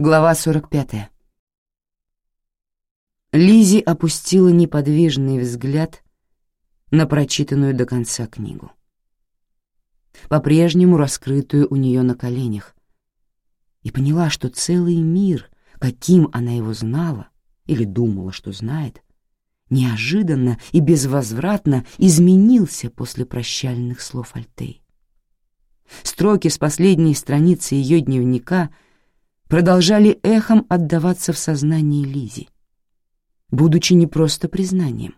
Глава 45. Лизи опустила неподвижный взгляд на прочитанную до конца книгу. По-прежнему раскрытую у нее на коленях, и поняла, что целый мир, каким она его знала или думала, что знает, неожиданно и безвозвратно изменился после прощальных слов Альтей. Строки с последней страницы ее дневника — продолжали эхом отдаваться в сознании Лизи, будучи не просто признанием,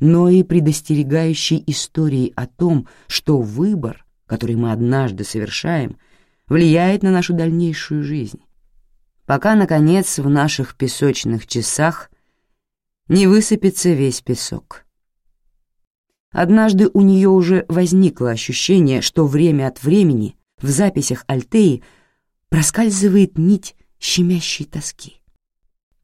но и предостерегающей историей о том, что выбор, который мы однажды совершаем, влияет на нашу дальнейшую жизнь, пока, наконец, в наших песочных часах не высыпется весь песок. Однажды у нее уже возникло ощущение, что время от времени в записях Альтеи проскальзывает нить щемящей тоски.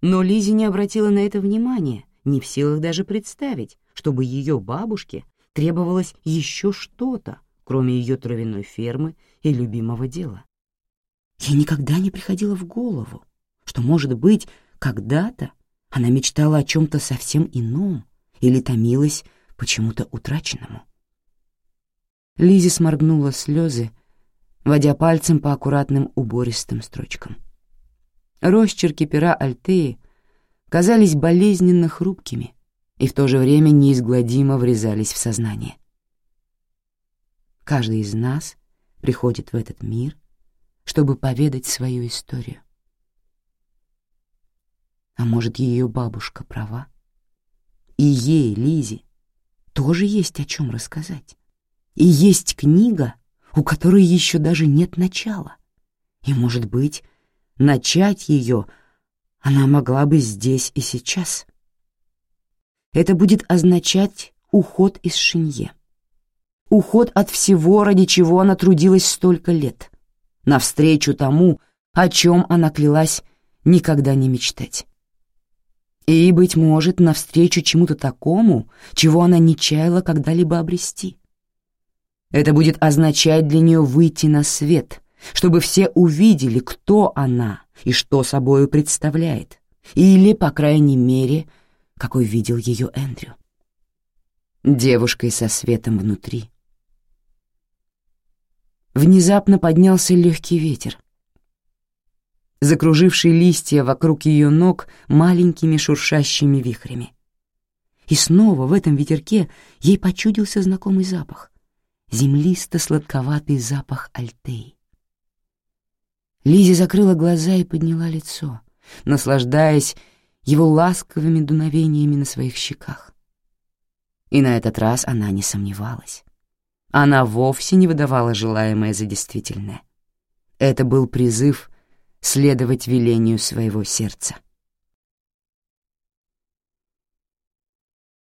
Но Лизи не обратила на это внимания, не в силах даже представить, чтобы ее бабушке требовалось еще что-то, кроме ее травяной фермы и любимого дела. Ей никогда не приходило в голову, что, может быть, когда-то она мечтала о чем-то совсем ином или томилась почему-то утраченному. Лизи сморгнула слезы водя пальцем по аккуратным убористым строчкам. Росчерки пера Альтеи казались болезненно хрупкими и в то же время неизгладимо врезались в сознание. Каждый из нас приходит в этот мир, чтобы поведать свою историю. А может, ее бабушка права? И ей, Лизе, тоже есть о чем рассказать. И есть книга, у которой еще даже нет начала. И, может быть, начать ее она могла бы здесь и сейчас. Это будет означать уход из Шинье. Уход от всего, ради чего она трудилась столько лет, навстречу тому, о чем она клялась никогда не мечтать. И, быть может, навстречу чему-то такому, чего она не чаяла когда-либо обрести. Это будет означать для нее выйти на свет, чтобы все увидели, кто она и что собою представляет, или, по крайней мере, какой видел ее Эндрю. Девушкой со светом внутри. Внезапно поднялся легкий ветер, закруживший листья вокруг ее ног маленькими шуршащими вихрями. И снова в этом ветерке ей почудился знакомый запах землисто-сладковатый запах альтей. Лизи закрыла глаза и подняла лицо, наслаждаясь его ласковыми дуновениями на своих щеках. И на этот раз она не сомневалась. Она вовсе не выдавала желаемое за действительное. Это был призыв следовать велению своего сердца.